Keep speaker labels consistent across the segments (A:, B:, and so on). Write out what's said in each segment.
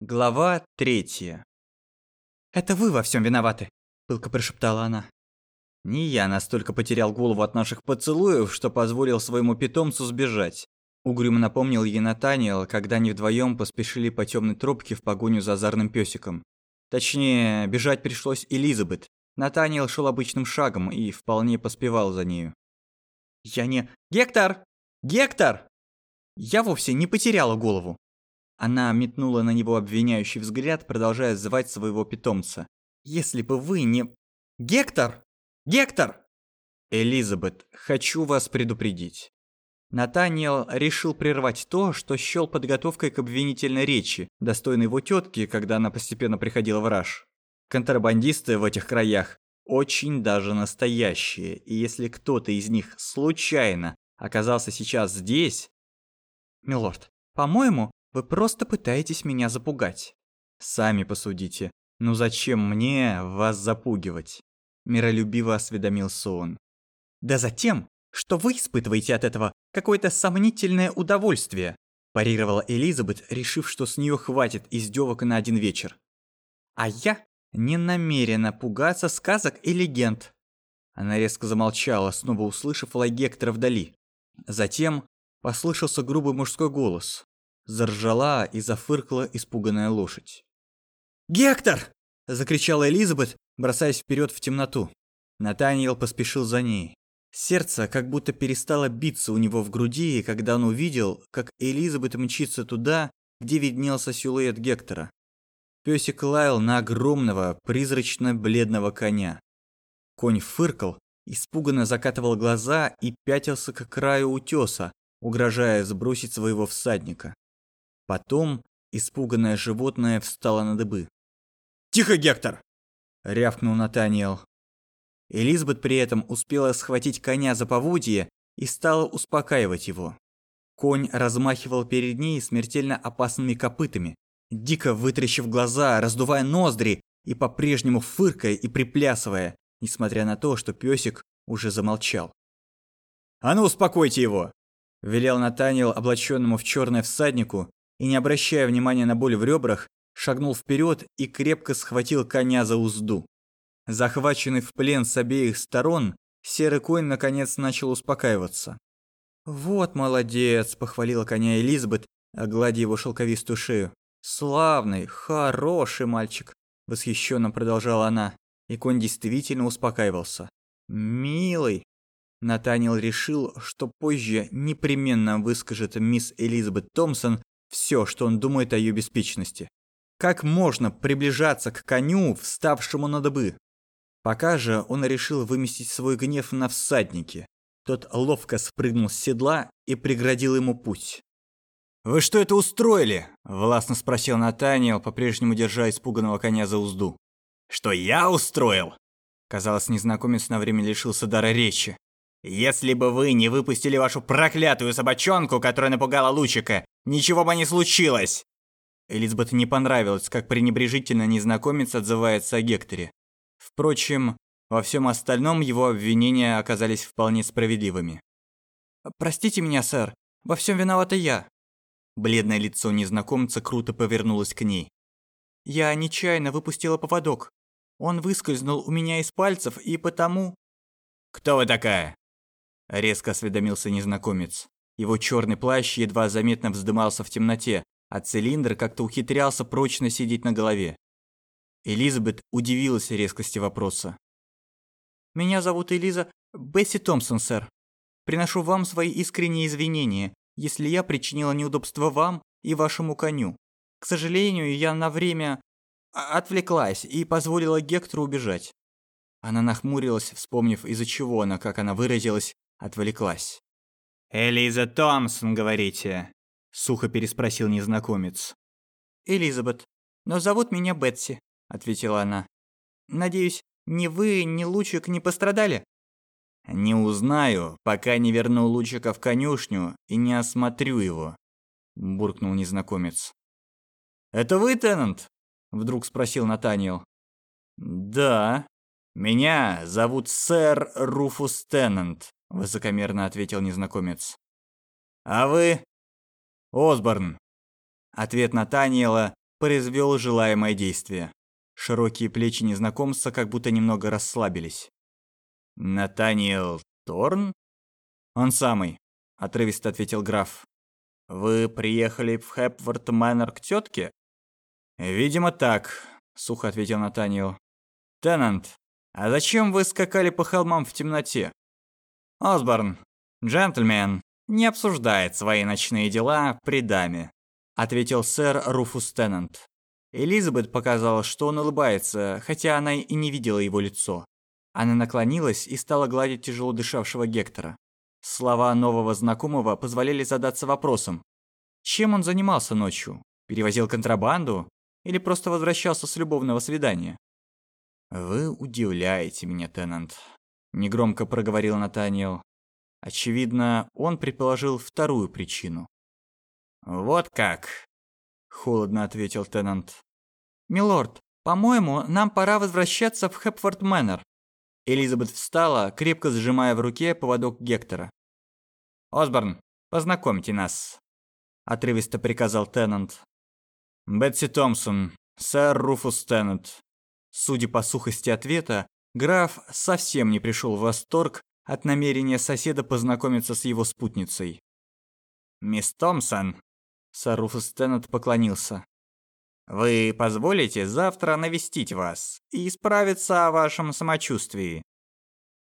A: Глава третья.
B: «Это вы во всем виноваты», – пылко прошептала она.
A: Не я настолько потерял голову от наших поцелуев, что позволил своему питомцу сбежать. Угрюмо напомнил ей Натаниэл, когда они вдвоем поспешили по темной тропке в погоню за озорным песиком. Точнее, бежать пришлось Элизабет. Натаниэл шел обычным шагом и вполне поспевал за нею.
B: «Я не... Гектор! Гектор!» Я вовсе не потеряла голову.
A: Она метнула на него обвиняющий взгляд, продолжая звать своего питомца.
B: «Если бы вы не... Гектор! Гектор!»
A: «Элизабет, хочу вас предупредить». Натаниэл решил прервать то, что счёл подготовкой к обвинительной речи, достойной его тетки, когда она постепенно приходила в раж. Контрабандисты в этих краях очень даже настоящие, и если кто-то из них случайно оказался сейчас здесь...
B: Милорд, по-моему, вы просто пытаетесь меня запугать.
A: Сами посудите. Ну зачем мне вас запугивать? Миролюбиво осведомился он.
B: Да затем, что вы испытываете от этого какое-то сомнительное удовольствие, парировала Элизабет, решив, что с нее хватит издевок на один вечер. А я не намерена пугаться сказок и легенд.
A: Она резко замолчала, снова услышав лай Гектора вдали. Затем послышался грубый мужской голос. Заржала и зафыркала испуганная лошадь.
B: «Гектор!» – закричала Элизабет, бросаясь вперед в темноту.
A: Натаниэл поспешил за ней. Сердце как будто перестало биться у него в груди, когда он увидел, как Элизабет мчится туда, где виднелся силуэт Гектора. Пёсик лаял на огромного, призрачно-бледного коня. Конь фыркал, испуганно закатывал глаза и пятился к краю утёса, угрожая сбросить своего всадника. Потом испуганное животное встало на дыбы.
B: «Тихо, Гектор!»
A: – рявкнул Натаниэл. Элизабет при этом успела схватить коня за поводье и стала успокаивать его. Конь размахивал перед ней смертельно опасными копытами, дико вытрящив глаза, раздувая ноздри и по-прежнему фыркая и приплясывая, несмотря на то, что песик уже замолчал.
B: «А ну, успокойте его!»
A: – велел Натаниэл облаченному в черное всаднику и, не обращая внимания на боль в ребрах, шагнул вперед и крепко схватил коня за узду. Захваченный в плен с обеих сторон, серый конь наконец начал успокаиваться. «Вот молодец!» – похвалила коня Элизабет, огладя его шелковистую шею. «Славный, хороший мальчик!» – восхищенно продолжала она, и конь действительно успокаивался. «Милый!» Натаниэл решил, что позже непременно выскажет мисс Элизабет Томпсон все, что он думает о ее беспечности. Как можно приближаться к коню, вставшему на дыбы? Пока же он решил выместить свой гнев на всаднике. Тот ловко спрыгнул с седла и преградил ему путь.
B: «Вы что это устроили?»
A: – властно спросил Натаниэл, по-прежнему держа испуганного коня за узду.
B: «Что я устроил?»
A: Казалось, незнакомец на время лишился дара речи.
B: «Если бы вы не выпустили вашу проклятую собачонку, которая напугала Лучика, Ничего бы не случилось!»
A: Элизабет не понравилось, как пренебрежительно незнакомец отзывается о Гекторе. Впрочем, во всем остальном его обвинения оказались вполне справедливыми.
B: «Простите меня, сэр, во всем виновата я».
A: Бледное лицо незнакомца круто повернулось к ней.
B: «Я нечаянно выпустила поводок. Он выскользнул у меня из пальцев, и потому...»
A: «Кто вы такая?» Резко осведомился незнакомец. Его черный плащ едва заметно вздымался в темноте, а цилиндр как-то ухитрялся прочно сидеть на голове. Элизабет удивилась резкости вопроса.
B: «Меня зовут Элиза Бесси Томпсон, сэр. Приношу вам свои искренние извинения, если я причинила неудобство вам и вашему коню. К сожалению, я на время отвлеклась и позволила Гектору убежать».
A: Она нахмурилась, вспомнив, из-за чего она, как она выразилась, отвлеклась.
B: «Элиза Томпсон, говорите?» – сухо переспросил незнакомец. «Элизабет, но зовут меня Бетси», – ответила она. «Надеюсь, ни вы, ни Лучик не пострадали?»
A: «Не узнаю, пока не верну Лучика в конюшню и не осмотрю его», – буркнул незнакомец.
B: «Это вы, Теннант?» – вдруг спросил Натаниэл.
A: «Да. Меня зовут сэр Руфус Теннант», – высокомерно ответил незнакомец.
B: «А вы?»
A: «Осборн». Ответ Натаниэла произвел желаемое действие. Широкие плечи незнакомца как будто немного расслабились. «Натаниэл Торн?» «Он самый», — отрывисто ответил граф. «Вы приехали в Хэпворт Мэннер к тетке?» «Видимо, так», — сухо ответил Натаниэл. «Теннант, а зачем вы скакали по холмам в темноте?» «Осборн, джентльмен, не обсуждает свои ночные дела при даме», — ответил сэр Руфус Теннант. Элизабет показала, что он улыбается, хотя она и не видела его лицо. Она наклонилась и стала гладить тяжело дышавшего Гектора. Слова нового знакомого позволяли задаться вопросом. Чем он занимался ночью? Перевозил контрабанду? Или просто возвращался с любовного свидания? «Вы удивляете меня, Теннант», — негромко проговорил Натаниэл. Очевидно, он предположил вторую причину. «Вот как?» — холодно ответил Теннант.
B: «Милорд, по-моему, нам пора возвращаться в Хэпфорд Мэннер»,
A: Элизабет встала, крепко сжимая в руке поводок Гектора. «Осборн, познакомьте нас», – отрывисто приказал Теннант. «Бетси Томпсон, сэр Руфус Теннант». Судя по сухости ответа, граф совсем не пришел в восторг от намерения соседа познакомиться с его спутницей. «Мисс Томпсон», – сэр Руфус Теннант поклонился. Вы позволите завтра навестить вас и справиться о вашем самочувствии?»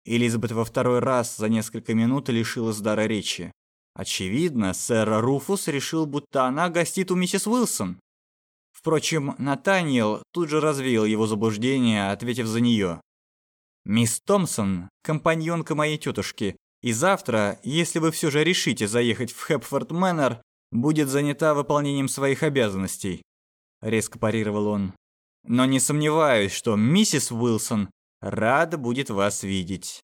A: Элизабет во второй раз за несколько минут лишилась дара речи. Очевидно, сэр Руфус решил, будто она гостит у миссис Уилсон. Впрочем, Натаниэл тут же развеял его заблуждение, ответив за нее. «Мисс Томпсон – компаньонка моей тетушки, и завтра, если вы все же решите заехать в Хэпфорд Мэннер, будет занята выполнением своих обязанностей резко парировал он. Но не сомневаюсь, что миссис Уилсон рада будет вас видеть.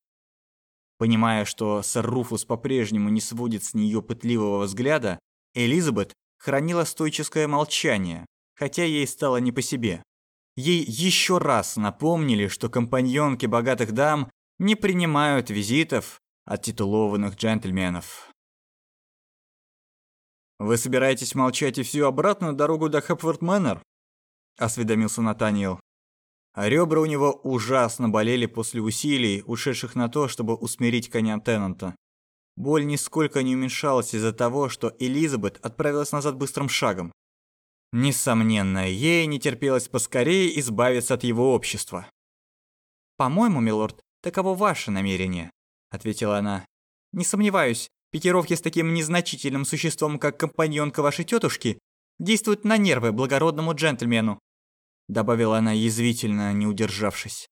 A: Понимая, что сэр Руфус по-прежнему не сводит с нее пытливого взгляда, Элизабет хранила стойческое молчание, хотя ей стало не по себе. Ей еще раз напомнили, что компаньонки богатых дам не принимают визитов от титулованных джентльменов. «Вы собираетесь молчать и всю обратную дорогу до Хэпфорд Мэннер?» – осведомился Натаниэл. А ребра у него ужасно болели после усилий, ушедших на то, чтобы усмирить коня Теннанта. Боль нисколько не уменьшалась из-за того, что Элизабет отправилась назад быстрым шагом. Несомненно, ей не терпелось поскорее избавиться от его общества.
B: «По-моему, милорд, таково ваше намерение», – ответила она. «Не сомневаюсь, Пикировки с таким незначительным существом, как компаньонка вашей тетушки, действуют на нервы благородному джентльмену», добавила она язвительно, не удержавшись.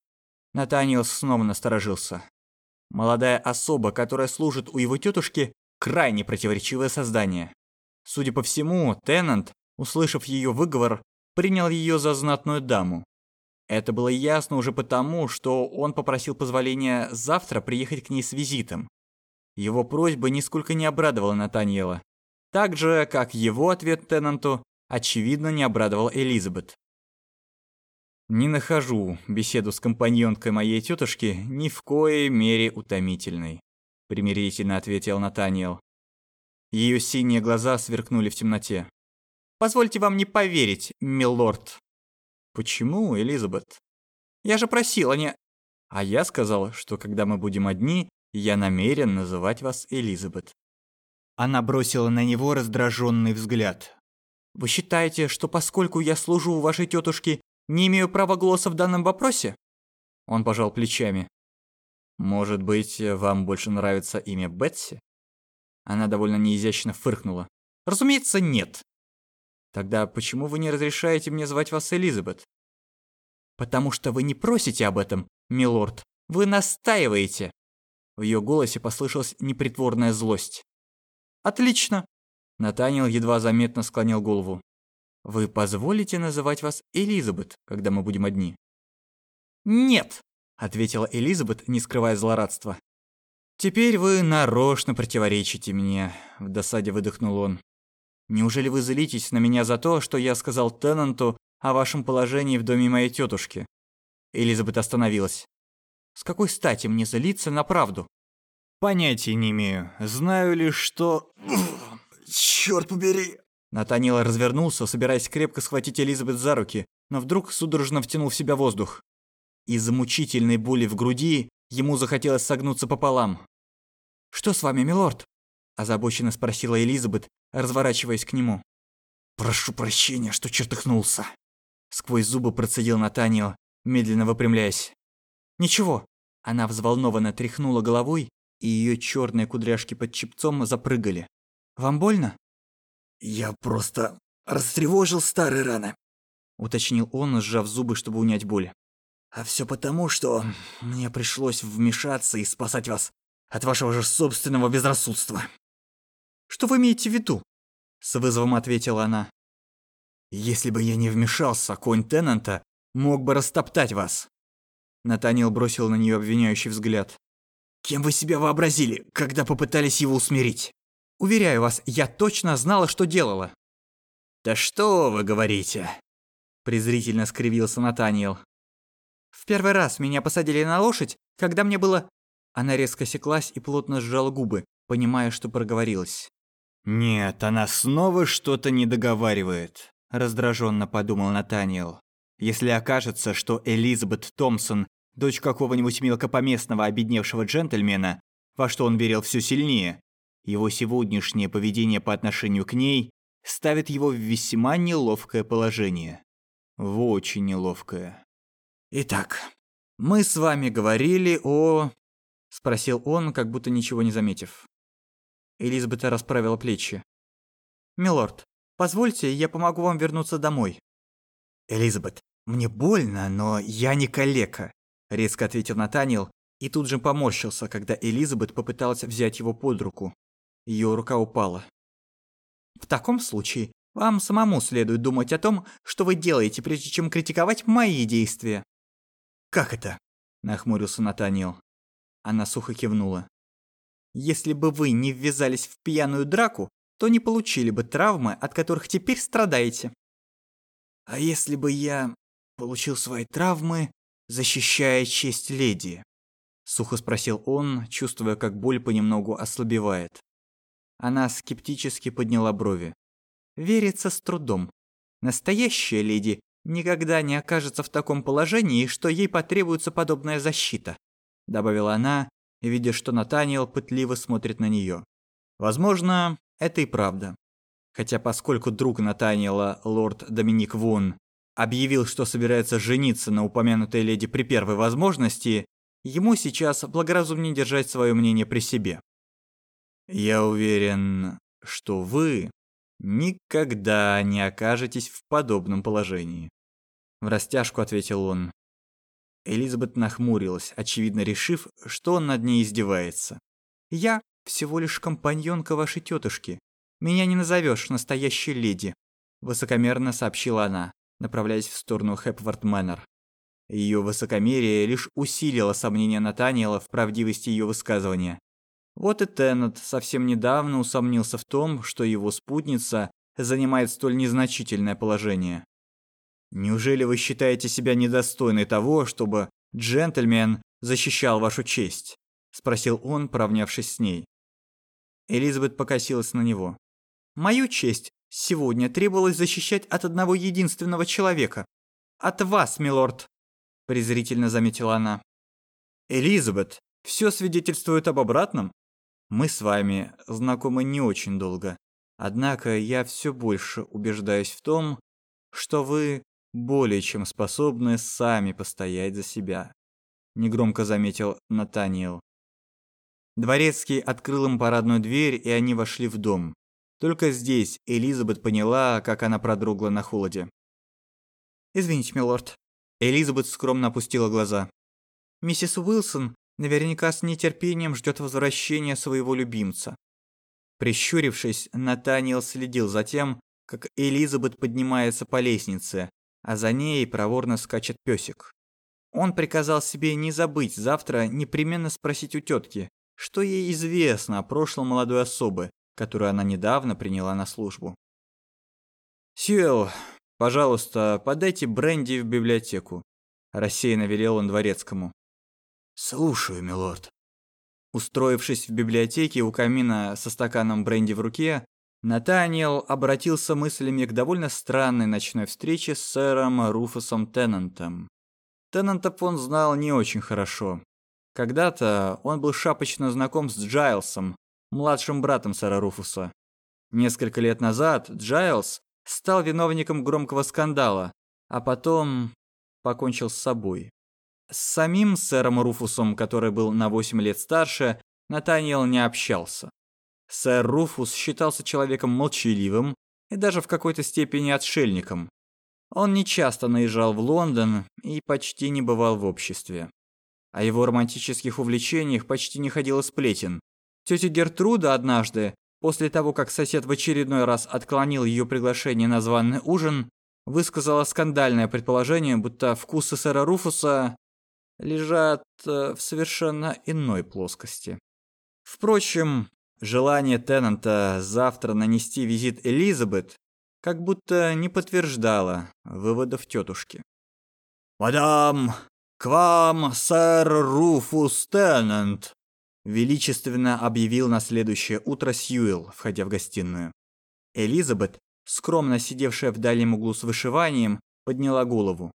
B: Натаниэл снова насторожился. Молодая особа, которая служит у его тетушки, крайне противоречивое создание. Судя по всему, Теннант, услышав ее выговор, принял ее за знатную даму. Это было ясно уже потому, что он попросил позволения завтра приехать к ней с визитом. Его просьба нисколько не обрадовала Натаниэла. Так же, как его ответ Теннанту, очевидно, не обрадовал Элизабет. «Не нахожу беседу с компаньонкой моей тетушки ни в коей мере утомительной», примирительно ответил Натаниэл. Ее синие глаза сверкнули в темноте. «Позвольте вам не поверить, милорд». «Почему, Элизабет?» «Я же просила не...» «А я сказал, что когда мы будем одни, я намерен называть вас Элизабет». Она бросила на него раздраженный взгляд. «Вы считаете, что поскольку я служу у вашей тетушки, не имею права голоса в данном вопросе?» Он пожал плечами. «Может быть, вам больше нравится имя Бетси?» Она довольно неизящно фыркнула. «Разумеется, нет». «Тогда почему вы не разрешаете мне звать вас Элизабет?» «Потому что вы не просите об этом, милорд. Вы настаиваете». В ее голосе послышалась непритворная злость. «Отлично!» Натаниэл едва заметно склонил голову. «Вы позволите называть вас Элизабет, когда мы будем одни?» «Нет!» – ответила Элизабет, не скрывая злорадства. «Теперь вы нарочно противоречите мне», – в досаде выдохнул он. «Неужели вы злитесь на меня за то, что я сказал Теннанту о вашем положении в доме моей тетушки?» Элизабет остановилась. С какой стати мне злиться на правду?
A: Понятия не имею. Знаю лишь, что...
C: Черт побери!
A: Натаниэл развернулся, собираясь крепко схватить Элизабет за руки, но вдруг судорожно втянул в себя воздух. Из-за мучительной боли в груди ему захотелось согнуться пополам.
B: «Что с вами, милорд?» – озабоченно спросила Элизабет, разворачиваясь к нему.
A: «Прошу прощения, что чертыхнулся», – сквозь зубы процедил Натаниэл, медленно выпрямляясь.
B: «Ничего». Она взволнованно тряхнула головой, и ее черные кудряшки под чепцом запрыгали. «Вам больно?»
A: «Я просто растревожил старые раны», – уточнил он, сжав зубы, чтобы унять боль. «А все потому, что мне пришлось вмешаться и спасать вас от вашего же собственного безрассудства».
B: «Что вы имеете в виду?» – с вызовом ответила она.
A: «Если бы я не вмешался, конь Теннанта мог бы растоптать вас». Натаниэл бросил на нее обвиняющий взгляд. «Кем вы себя вообразили, когда попытались его усмирить?»
B: Уверяю вас, я точно знала, что делала.
A: Да что вы говорите? презрительно скривился Натаниэл.
B: В первый раз меня посадили на лошадь, когда мне было Она резко секлась и плотно сжала губы, понимая, что проговорилась.
A: Нет, она снова что-то не договаривает, раздраженно подумал Натаниэл. Если окажется, что Элизабет Томпсон дочь какого-нибудь мелкопоместного обедневшего джентльмена, во что он верил все сильнее, его сегодняшнее поведение по отношению к ней ставит его в весьма неловкое положение. В очень неловкое. «Итак, мы с вами говорили о...» – спросил он, как будто ничего не заметив.
B: Элизабет расправила плечи. «Милорд, позвольте, я помогу вам вернуться домой».
A: «Элизабет, мне больно, но я не калека», – резко ответил Натаниэл и тут же поморщился, когда Элизабет попыталась взять его под руку. Ее рука упала.
B: В таком случае вам самому следует думать о том, что вы делаете, прежде чем критиковать мои действия.
A: Как это? нахмурился Натаниэл.
B: Она сухо кивнула. Если бы вы не ввязались в пьяную драку, то не получили бы травмы, от которых теперь страдаете.
A: А если бы я получил свои травмы, защищая честь леди? Сухо спросил он, чувствуя, как боль понемногу ослабевает.
B: Она скептически подняла брови. Верится с трудом. Настоящая леди никогда не окажется в таком положении, что ей потребуется подобная защита, добавила она, видя, что Натаниэл пытливо смотрит на нее. Возможно, это и правда. Хотя поскольку друг Натаниэла, лорд Доминик Вон, объявил, что собирается жениться на упомянутой леди при первой возможности, ему сейчас благоразумнее держать свое мнение при себе.
A: Я уверен, что вы никогда не окажетесь в подобном положении. В растяжку ответил он. Элизабет нахмурилась, очевидно решив, что он над ней издевается.
B: «Я всего лишь компаньонка вашей тетушки. Меня не назовешь настоящей леди», – высокомерно сообщила она, направляясь в сторону Хэпвард Мэннер. Ее высокомерие лишь усилило сомнения Натаниэла в правдивости ее высказывания. Вот и Теннет совсем недавно усомнился в том, что его спутница занимает столь незначительное положение. Неужели вы считаете себя недостойной того, чтобы джентльмен защищал вашу честь? спросил он, поравнявшись с ней. Элизабет покосилась на него. Мою честь сегодня требовалось защищать от одного единственного человека. От вас, милорд, презрительно заметила она. Элизабет, все свидетельствует об обратном. Мы с вами знакомы не очень долго. Однако я все больше убеждаюсь в том, что вы более чем способны сами постоять за себя, негромко заметил Натаниэл. Дворецкий открыл им парадную дверь, и они вошли в дом. Только здесь Элизабет поняла, как она продрогла на холоде. «Извините, милорд». Элизабет скромно опустила глаза. «Миссис Уилсон Наверняка с нетерпением ждет возвращения своего любимца. Прищурившись, Натаниэл следил за тем, как Элизабет поднимается по лестнице, а за ней проворно скачет песик. Он приказал себе не забыть завтра непременно спросить у тетки, что ей известно о прошлом молодой особы, которую она недавно приняла на службу. «Сьюэлл, пожалуйста, подайте бренди в библиотеку», – рассеянно велел он дворецкому.
A: «Слушаю, милорд».
B: Устроившись в библиотеке у камина со стаканом бренди в руке,
A: Натаниэл обратился мыслями к довольно странной ночной встрече с сэром Руфусом Теннантом. Теннантов он знал не очень хорошо. Когда-то он был шапочно знаком с Джайлсом, младшим братом сэра Руфуса. Несколько лет назад Джайлс стал виновником громкого скандала, а потом покончил с собой. С самим сэром Руфусом, который был на 8 лет старше, Натаниэл не общался. Сэр Руфус считался человеком молчаливым и даже в какой-то степени отшельником. Он нечасто наезжал в Лондон и почти не бывал в обществе. О его романтических увлечениях почти не ходило сплетен. Тетя Гертруда однажды, после того, как сосед в очередной раз отклонил ее приглашение на званый ужин, высказала скандальное предположение, будто вкусы сэра Руфуса лежат э, в совершенно иной плоскости. Впрочем, желание Теннанта завтра нанести визит Элизабет как будто не подтверждало выводов тетушки. «Мадам, к вам сэр Руфус Теннант!» величественно объявил на следующее утро Сьюэлл, входя в гостиную. Элизабет, скромно сидевшая в дальнем углу с вышиванием, подняла голову.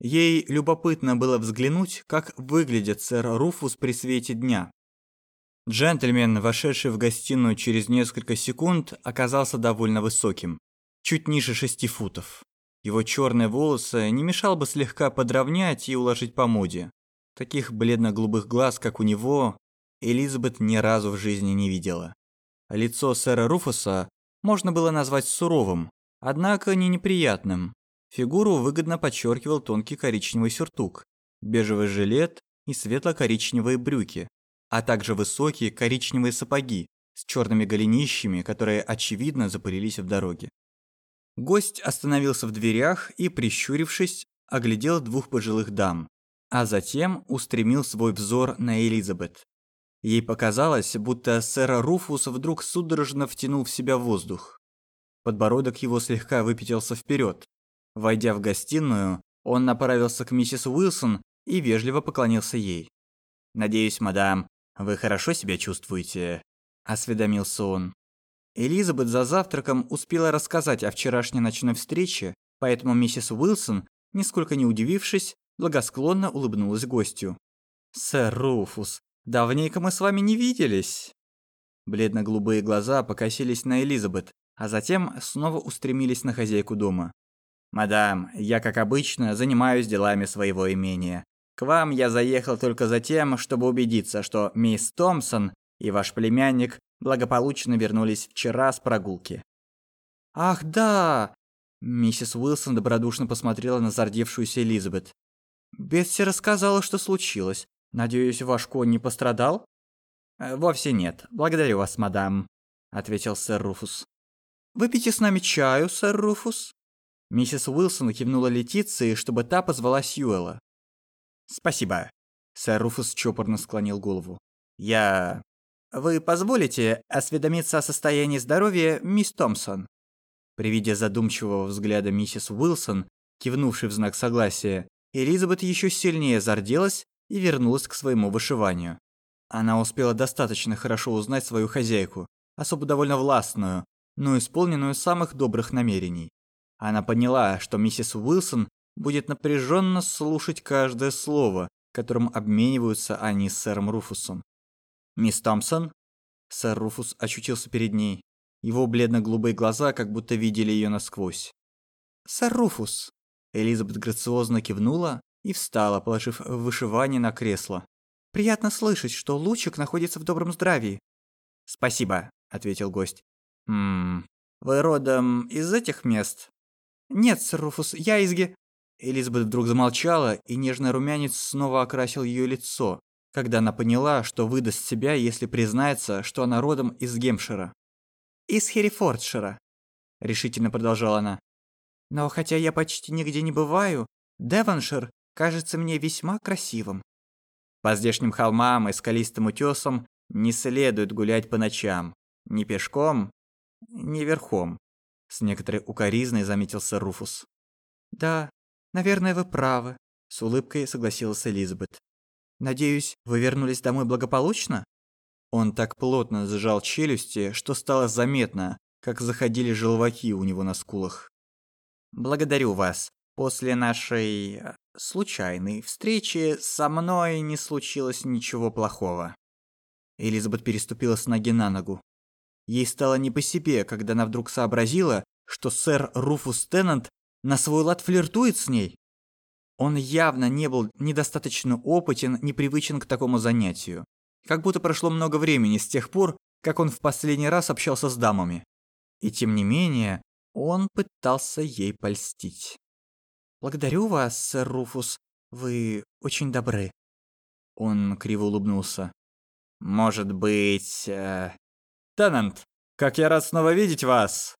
A: Ей любопытно было взглянуть, как выглядит сэр Руфус при свете дня. Джентльмен, вошедший в гостиную через несколько секунд, оказался довольно высоким, чуть ниже шести футов. Его черные волосы не мешало бы слегка подровнять и уложить по моде. Таких бледно-голубых глаз, как у него, Элизабет ни разу в жизни не видела. Лицо сэра Руфуса можно было назвать суровым, однако не неприятным. Фигуру выгодно подчеркивал тонкий коричневый сюртук, бежевый жилет и светло-коричневые брюки, а также высокие коричневые сапоги с черными голенищами, которые очевидно запылились в дороге. Гость остановился в дверях и, прищурившись, оглядел двух пожилых дам, а затем устремил свой взор на Элизабет. Ей показалось, будто сэр Руфус вдруг судорожно втянул в себя воздух. Подбородок его слегка выпятился вперед. Войдя в гостиную, он направился к миссис Уилсон и вежливо поклонился ей. «Надеюсь, мадам, «Вы хорошо себя чувствуете?» – осведомился он. Элизабет за завтраком успела рассказать о вчерашней ночной встрече, поэтому миссис Уилсон, нисколько не удивившись, благосклонно улыбнулась гостю. «Сэр Руфус, давненько мы с вами не виделись!» Бледно-голубые глаза покосились на Элизабет, а затем снова устремились на хозяйку дома. «Мадам, я, как обычно, занимаюсь делами своего имения. К вам я заехал только за тем, чтобы убедиться, что мисс Томпсон и ваш племянник благополучно вернулись вчера с прогулки. Ах, да. Миссис Уилсон добродушно посмотрела на зардевшуюся Элизабет. Бетси рассказала, что случилось. Надеюсь, ваш конь не пострадал? «Э, вовсе нет. Благодарю вас, мадам, ответил сэр Руфус. Выпейте с нами чаю, сэр Руфус. Миссис Уилсон кивнула Летиции, чтобы та позвала Сьюэла. «Спасибо». Сэр Руфус чопорно склонил голову. «Я... Вы позволите осведомиться о состоянии здоровья мисс Томпсон?» При виде задумчивого взгляда миссис Уилсон, кивнувшей в знак согласия, Элизабет еще сильнее зарделась и вернулась к своему вышиванию. Она успела достаточно хорошо узнать свою хозяйку, особо довольно властную, но исполненную самых добрых намерений. Она поняла, что миссис Уилсон будет напряженно слушать каждое слово, которым обмениваются они с сэром Руфусом. «Мисс Томпсон?» Сэр Руфус очутился перед ней. Его бледно-голубые глаза как будто видели ее насквозь. «Сэр Руфус!» Элизабет грациозно кивнула и встала, положив вышивание на кресло. «Приятно слышать, что Лучик находится в добром здравии». «Спасибо», — ответил гость. «Ммм, вы родом из этих мест?» «Нет, сэр Руфус, я из Ге...» Элизабет вдруг замолчала, и нежный румянец снова окрасил ее лицо, когда она поняла, что выдаст себя, если признается, что она родом из Гемшира. «Из Херрифордшира», – решительно продолжала она. «Но хотя я почти нигде не бываю, Девоншир кажется мне весьма красивым». По здешним холмам и скалистым утесам не следует гулять по ночам. Ни пешком, ни верхом. С некоторой укоризной заметился Руфус. «Да, «Наверное, вы правы», – с улыбкой согласилась Элизабет. «Надеюсь, вы вернулись домой благополучно?» Он так плотно сжал челюсти, что стало заметно, как заходили желваки у него на скулах.
B: «Благодарю вас. После нашей... Э, случайной встречи со мной не случилось ничего плохого».
A: Элизабет переступила с ноги на ногу. Ей стало не по себе, когда она вдруг сообразила, что сэр Руфус Теннант на свой лад флиртует с ней. Он явно не был недостаточно опытен, непривычен к такому занятию. Как будто прошло много времени с тех пор, как он в последний раз общался с дамами. И тем не менее, он пытался ей польстить.
B: «Благодарю вас, сэр Руфус. Вы очень добры».
A: Он криво улыбнулся. «Может быть... Э... Теннант, как я рад снова видеть вас!»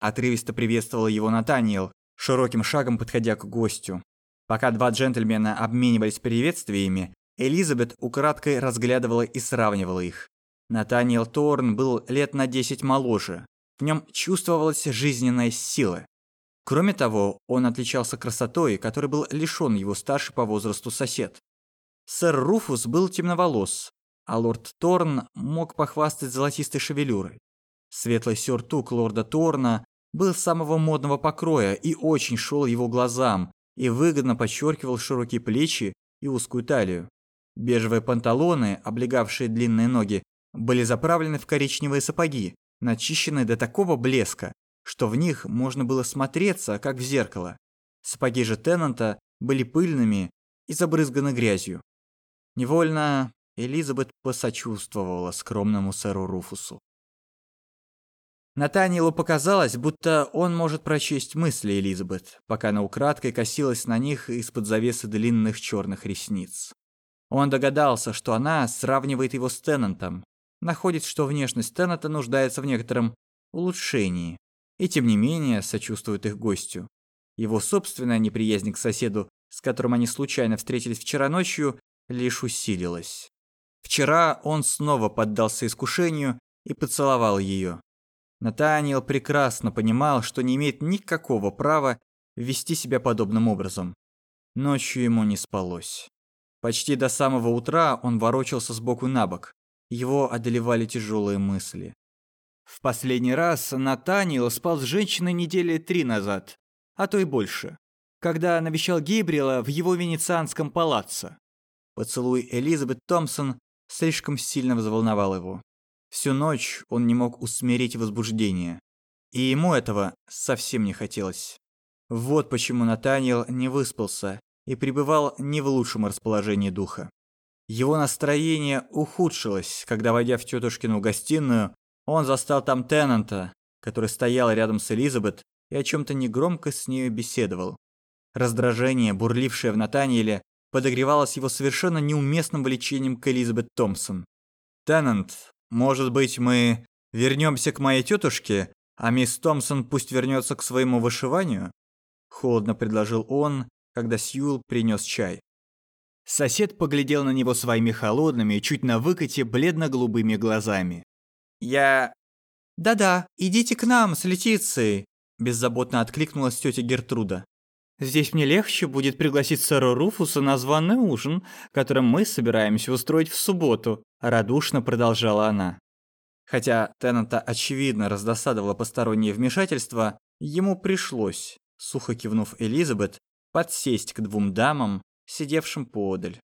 A: Отрывисто приветствовал его Натаниэл, широким шагом подходя к гостю. Пока два джентльмена обменивались приветствиями, Элизабет украдкой разглядывала и сравнивала их. Натаниэл Торн был лет на 10 моложе. В нем чувствовалась жизненная сила. Кроме того, он отличался красотой, которой был лишён его старший по возрасту сосед. Сэр Руфус был темноволос, а лорд Торн мог похвастать золотистой шевелюрой. Светлый сюртук лорда Торна был самого модного покроя и очень шел его глазам, и выгодно подчеркивал широкие плечи и узкую талию. Бежевые панталоны, облегавшие длинные ноги, были заправлены в коричневые сапоги, начищенные до такого блеска, что в них можно было смотреться, как в зеркало. Сапоги же Теннанта были пыльными и забрызганы грязью. Невольно Элизабет посочувствовала скромному сэру Руфусу. Натаниэлу показалось, будто он может прочесть мысли Элизабет, пока она украдкой косилась на них из-под завесы длинных черных ресниц. Он догадался, что она сравнивает его с Теннантом, находит, что внешность Теннанта нуждается в некотором улучшении, и тем не менее сочувствует их гостю. Его собственная неприязнь к соседу, с которым они случайно встретились вчера ночью, лишь усилилась. Вчера он снова поддался искушению и поцеловал ее. Натаниэл прекрасно понимал, что не имеет никакого права вести себя подобным образом. Ночью ему не спалось. Почти до самого утра он ворочался с боку на бок. Его одолевали тяжелые мысли. В последний раз Натаниэл спал с женщиной недели три назад, а то и больше, когда навещал Гейбриэла в его венецианском палаццо. Поцелуй Элизабет Томпсон слишком сильно взволновал его. Всю ночь он не мог усмирить возбуждение. И ему этого совсем не хотелось. Вот почему Натаниэл не выспался и пребывал не в лучшем расположении духа. Его настроение ухудшилось, когда, войдя в тетушкину гостиную, он застал там Теннанта, который стоял рядом с Элизабет и о чем-то негромко с нею беседовал. Раздражение, бурлившее в Натаниэле, подогревалось его совершенно неуместным влечением к Элизабет Томпсон. Теннант может быть, мы вернемся к моей тетушке, а мисс Томпсон пусть вернется к своему вышиванию?» Холодно предложил он, когда Сьюл принес чай. Сосед поглядел на него своими холодными, чуть на выкате, бледно-голубыми глазами. «Я...» «Да-да, идите к нам с Летицией», – беззаботно откликнулась тетя Гертруда. «Здесь мне легче будет пригласить сэра Руфуса на званый ужин, который мы собираемся устроить в субботу радушно продолжала она. Хотя Теннанта очевидно раздосадовало постороннее вмешательство, ему пришлось, сухо кивнув Элизабет, подсесть к двум дамам, сидевшим поодаль.